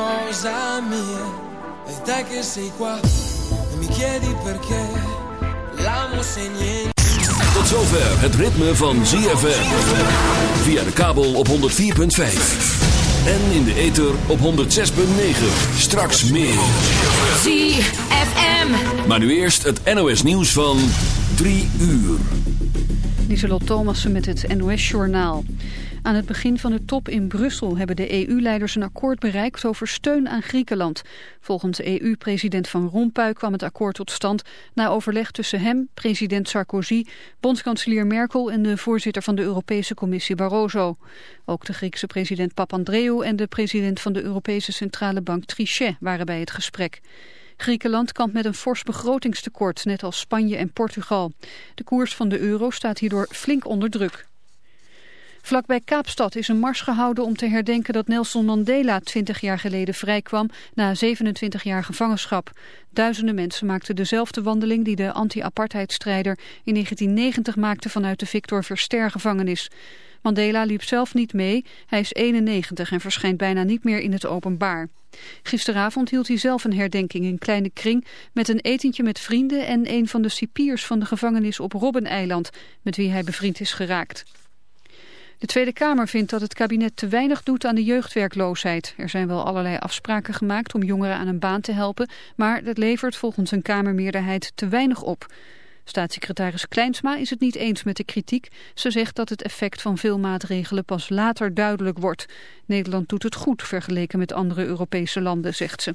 Cosa mia. E te che sei qua e mi chiedi perché. L'amo se niente. Tot zover het ritme van ZFM. Via de kabel op 104.5. En in de ether op 106.9. Straks meer. ZFM. Maar nu eerst het NOS nieuws van 3 uur. Lieselot Thomassen met het NOS-journaal. Aan het begin van de top in Brussel hebben de EU-leiders een akkoord bereikt over steun aan Griekenland. Volgens EU-president Van Rompuy kwam het akkoord tot stand na overleg tussen hem, president Sarkozy, bondskanselier Merkel en de voorzitter van de Europese Commissie Barroso. Ook de Griekse president Papandreou en de president van de Europese Centrale Bank Trichet waren bij het gesprek. Griekenland kampt met een fors begrotingstekort, net als Spanje en Portugal. De koers van de euro staat hierdoor flink onder druk. Vlakbij Kaapstad is een mars gehouden om te herdenken dat Nelson Mandela 20 jaar geleden vrijkwam na 27 jaar gevangenschap. Duizenden mensen maakten dezelfde wandeling die de anti-apartheidstrijder in 1990 maakte vanuit de Victor Verster gevangenis. Mandela liep zelf niet mee, hij is 91 en verschijnt bijna niet meer in het openbaar. Gisteravond hield hij zelf een herdenking in kleine kring met een etentje met vrienden en een van de cipiers van de gevangenis op Robbeneiland met wie hij bevriend is geraakt. De Tweede Kamer vindt dat het kabinet te weinig doet aan de jeugdwerkloosheid. Er zijn wel allerlei afspraken gemaakt om jongeren aan een baan te helpen, maar dat levert volgens een Kamermeerderheid te weinig op. Staatssecretaris Kleinsma is het niet eens met de kritiek. Ze zegt dat het effect van veel maatregelen pas later duidelijk wordt. Nederland doet het goed vergeleken met andere Europese landen, zegt ze.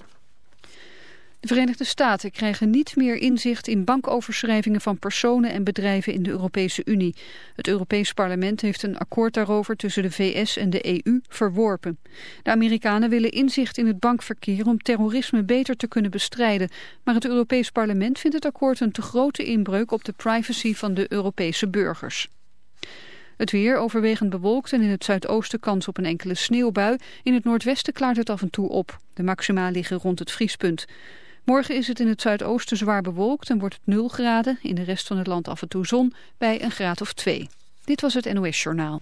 De Verenigde Staten krijgen niet meer inzicht in bankoverschrijvingen van personen en bedrijven in de Europese Unie. Het Europees Parlement heeft een akkoord daarover tussen de VS en de EU verworpen. De Amerikanen willen inzicht in het bankverkeer om terrorisme beter te kunnen bestrijden. Maar het Europees Parlement vindt het akkoord een te grote inbreuk op de privacy van de Europese burgers. Het weer overwegend bewolkt en in het zuidoosten kans op een enkele sneeuwbui. In het noordwesten klaart het af en toe op. De maxima liggen rond het vriespunt. Morgen is het in het zuidoosten zwaar bewolkt en wordt het 0 graden. In de rest van het land af en toe zon bij een graad of 2. Dit was het NOS Journaal.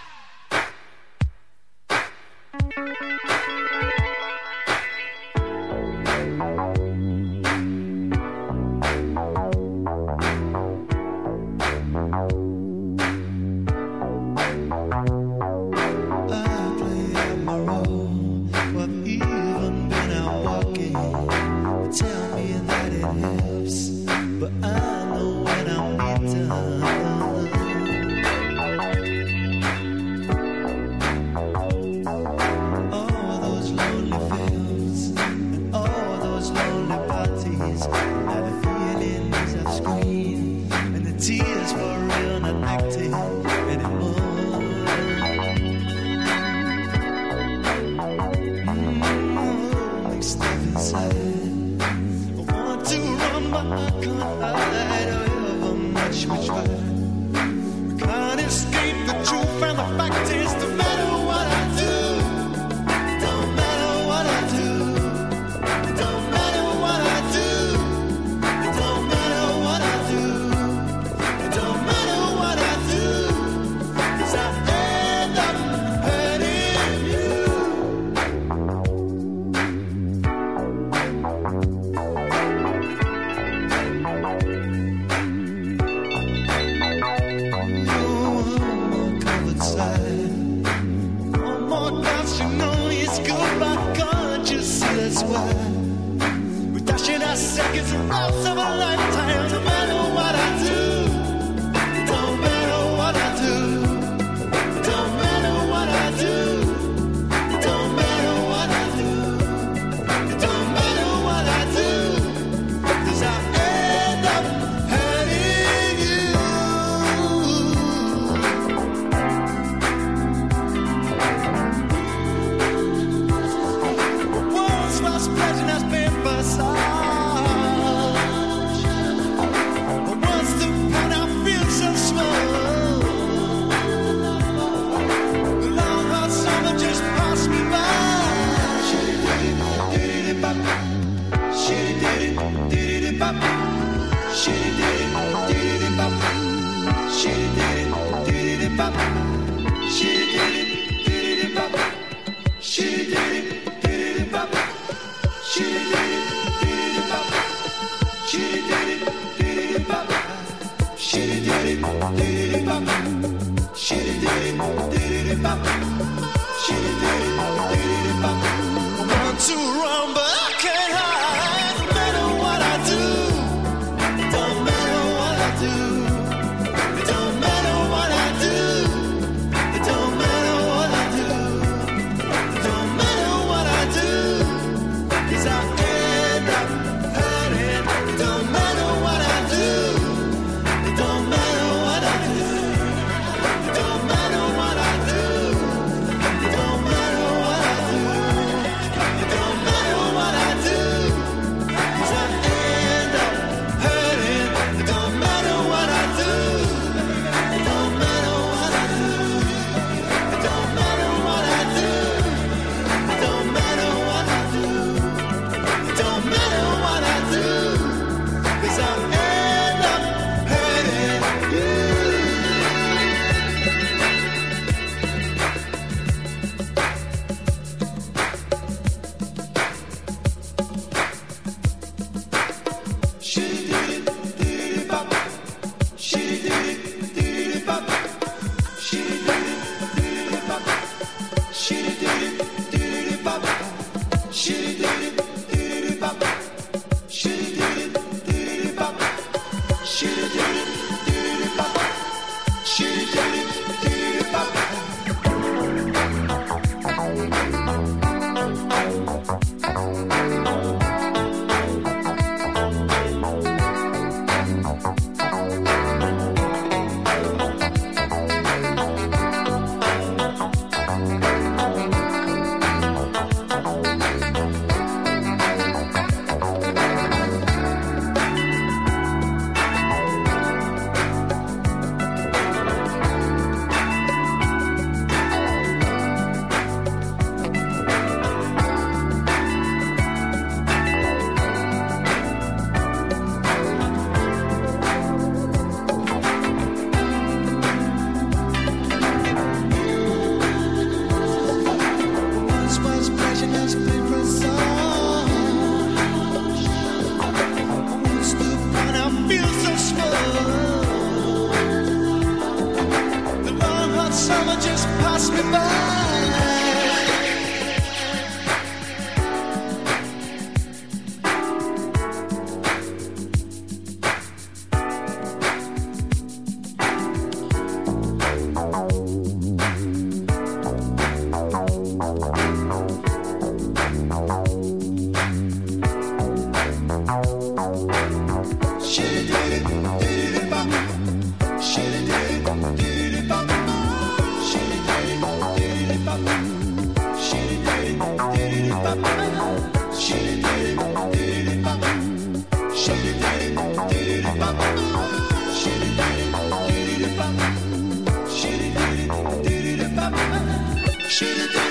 should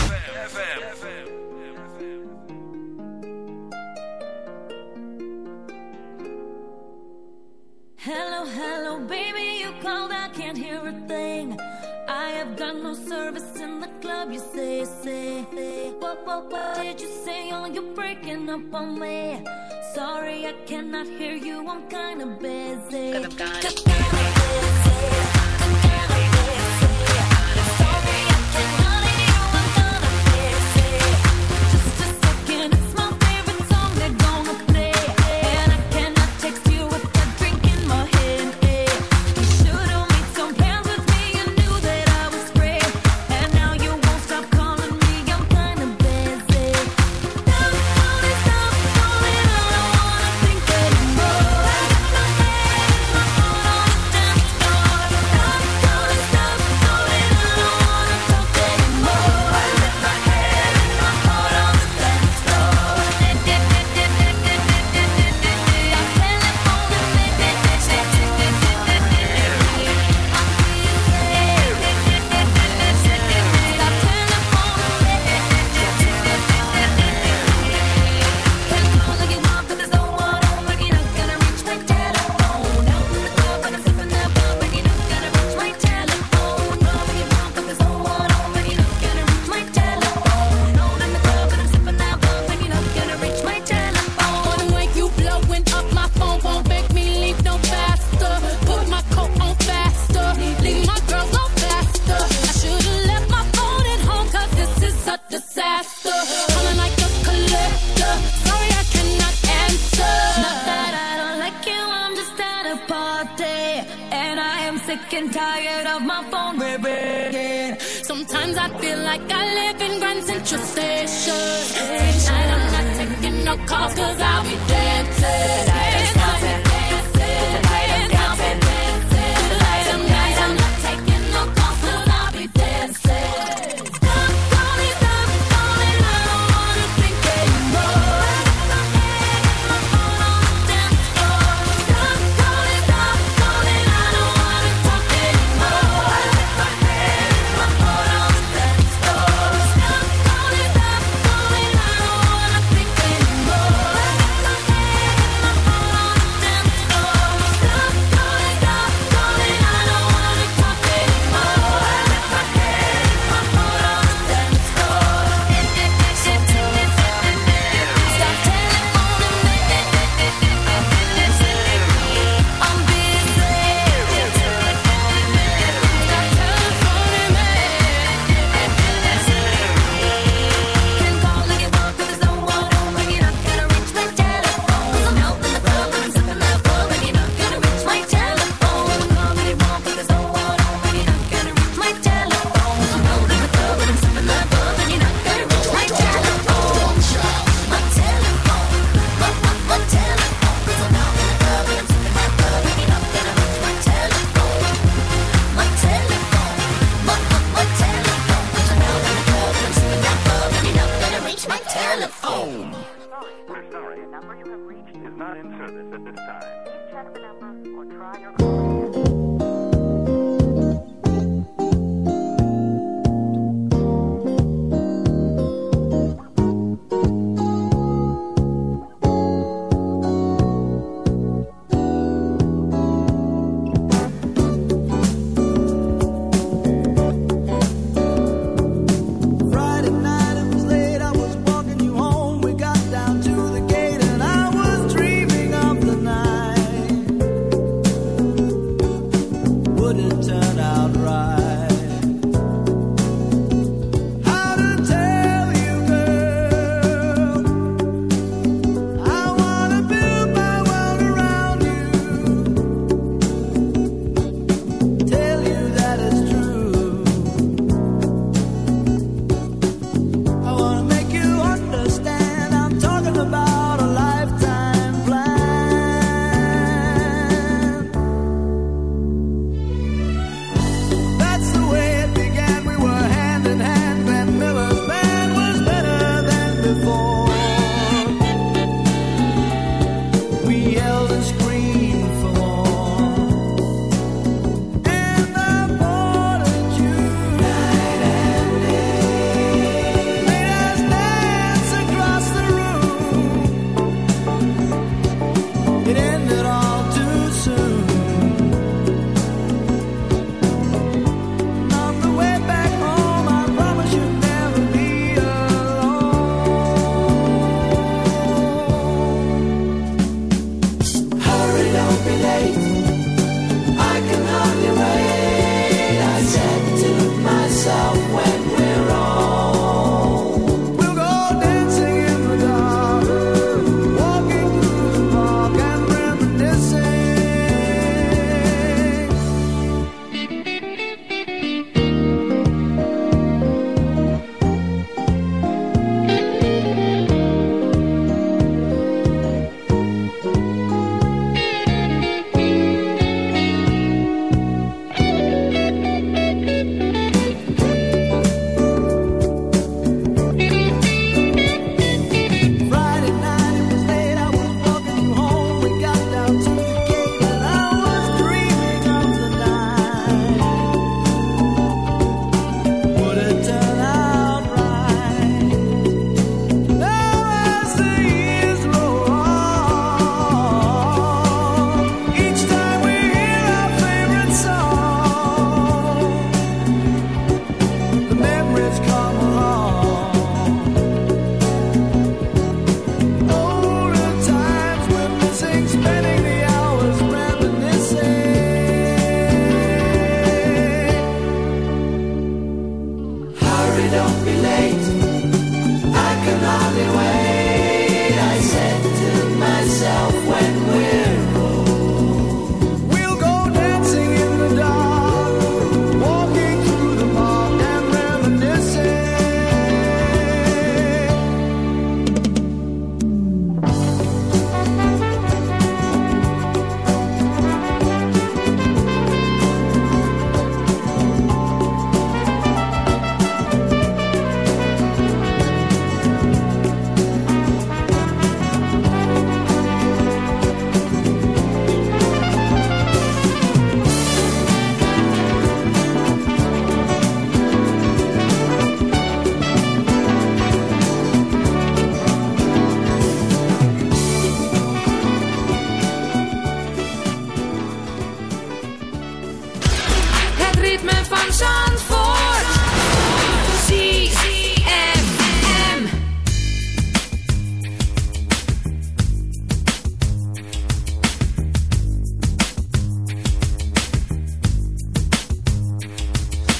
not here, you, I'm kinda busy. I'm.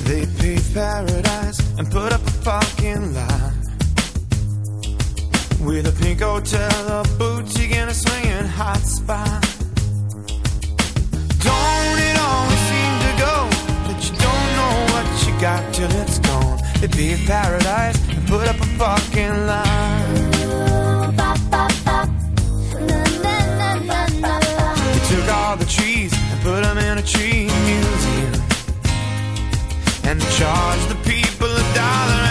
They paved paradise and put up a parking lot With a pink hotel, a boutique and a swinging hot spot. Don't it always seem to go That you don't know what you got till it's gone? They paved paradise and put up a parking lot They took all the trees and put them in a tree and charge the people a dollar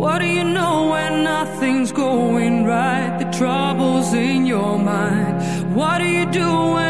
What do you know when nothing's going right? The trouble's in your mind. What do you do when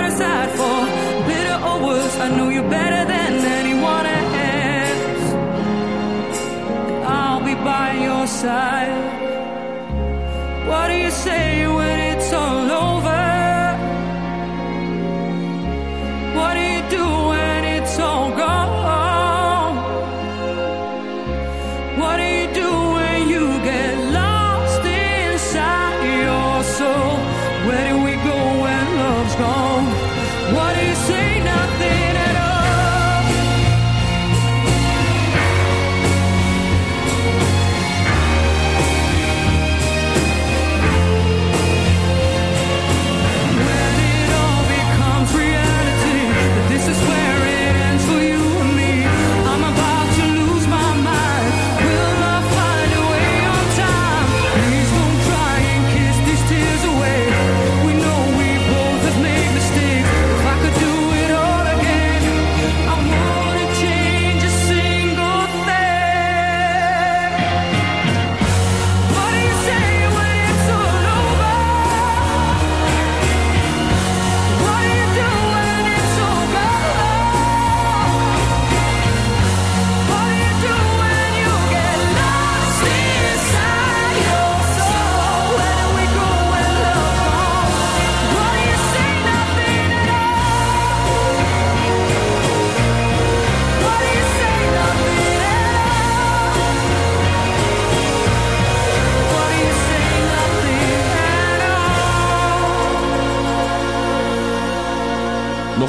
Other side for bitter or worse. I know you better than anyone else. I'll be by your side.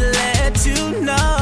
Let you know.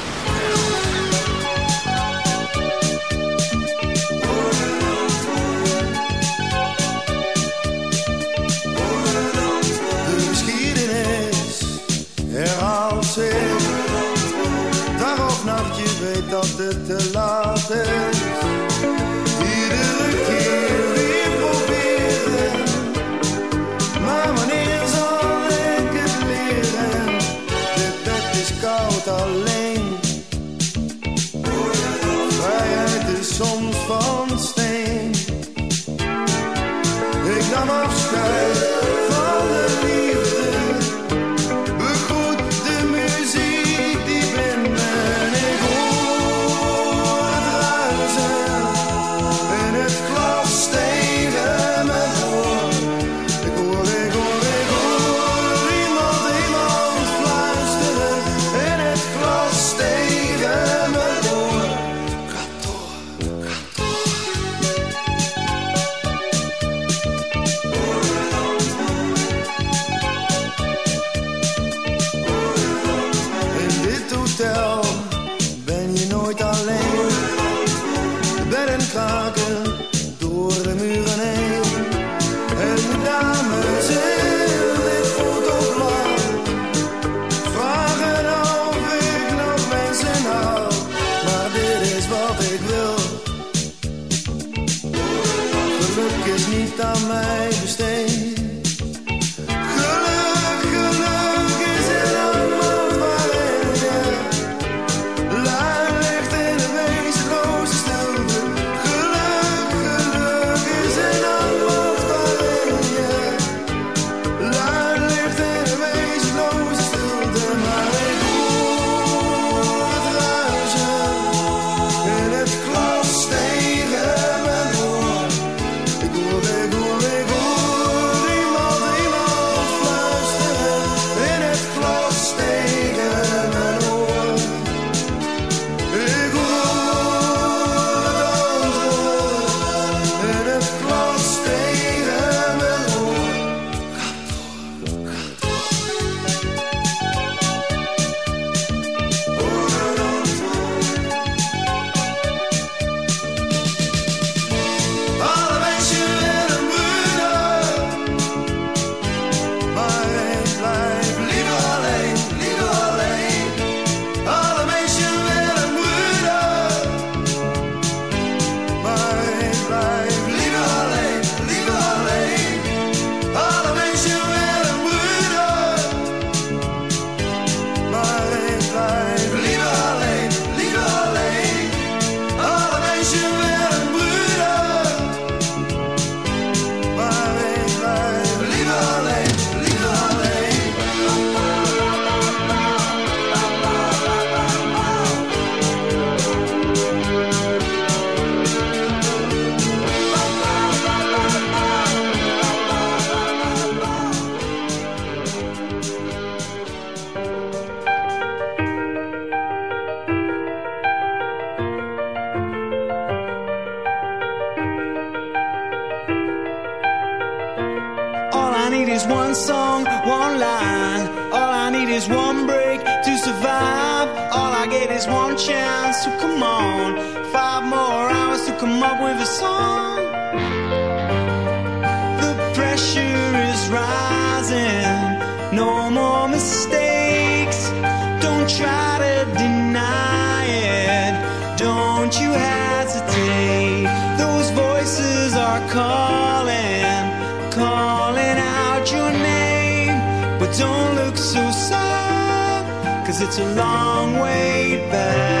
It's a long way back.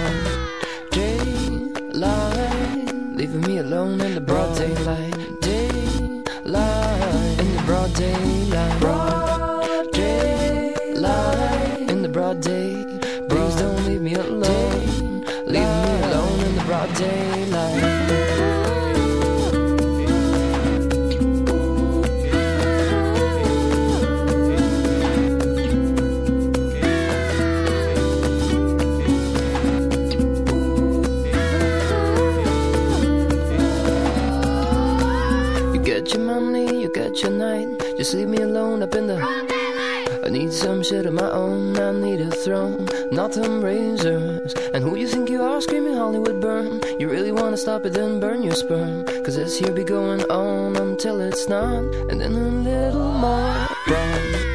Throne, not them razors. And who you think you are screaming Hollywood burn? You really wanna stop it, then burn your sperm. Cause this here be going on until it's not. And then a little more broad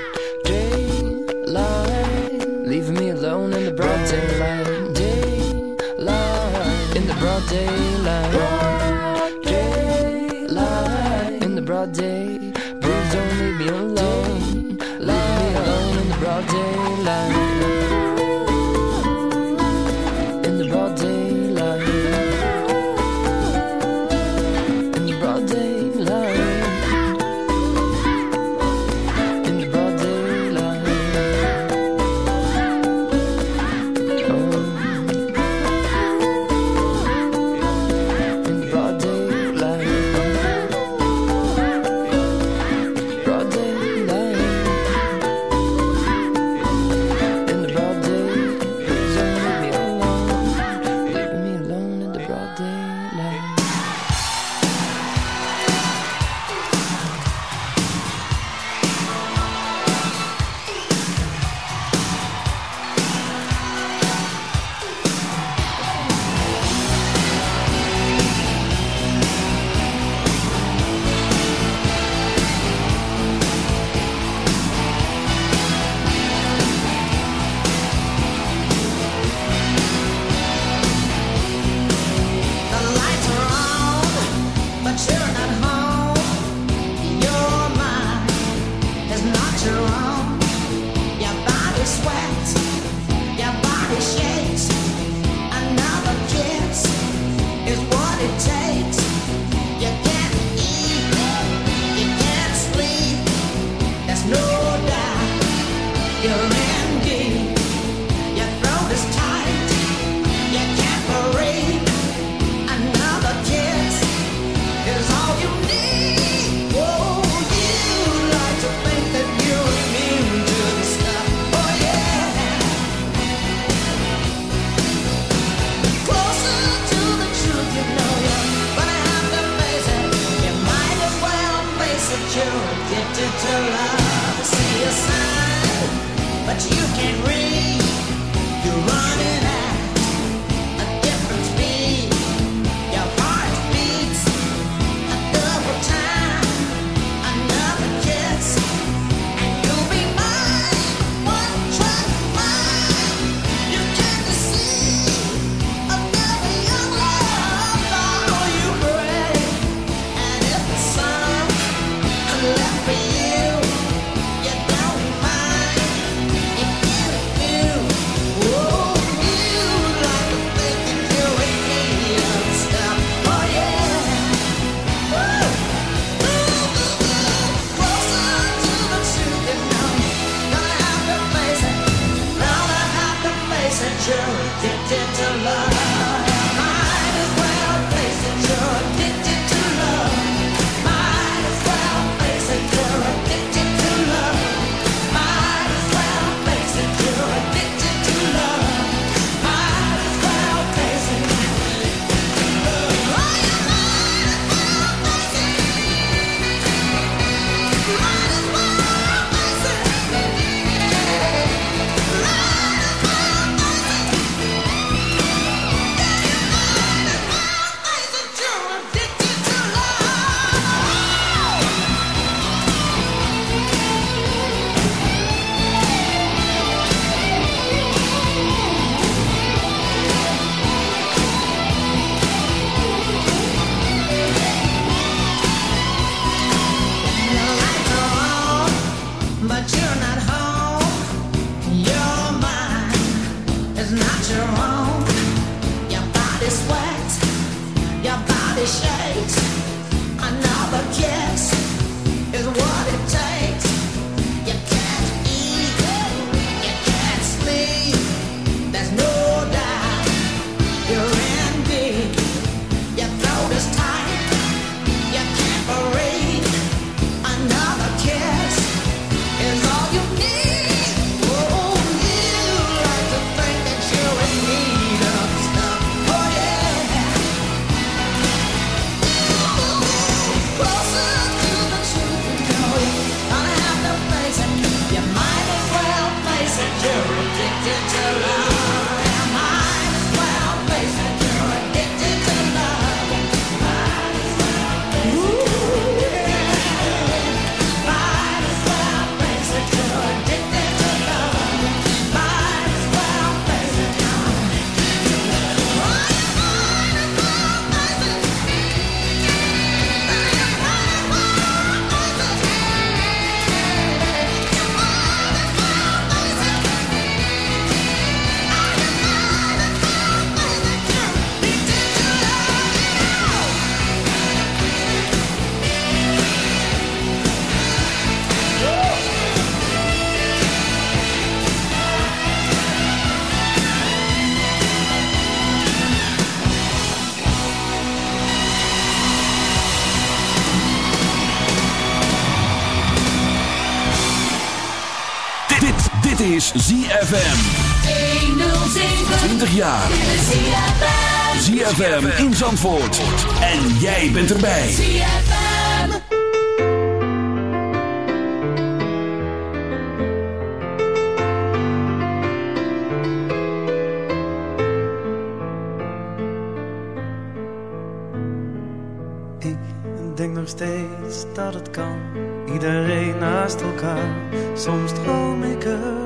20 jaar. ZFM in Zandvoort. En jij bent erbij. ZFM. Ik denk nog steeds dat het kan. Iedereen naast elkaar. Soms droom ik ervan.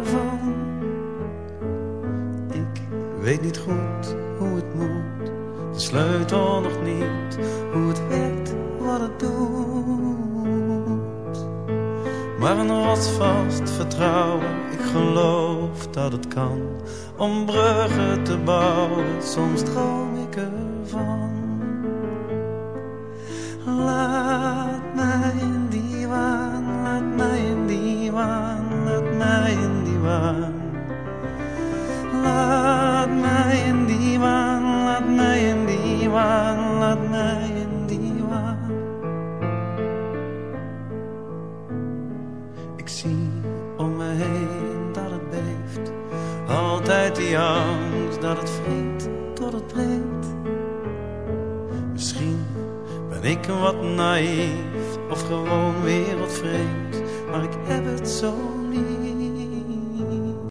Niet goed hoe het moet. De sleutel nog niet. Hoe het werkt, wat het doet. Maar een rotsvast vertrouwen. Ik geloof dat het kan. Om bruggen te bouwen. Soms droom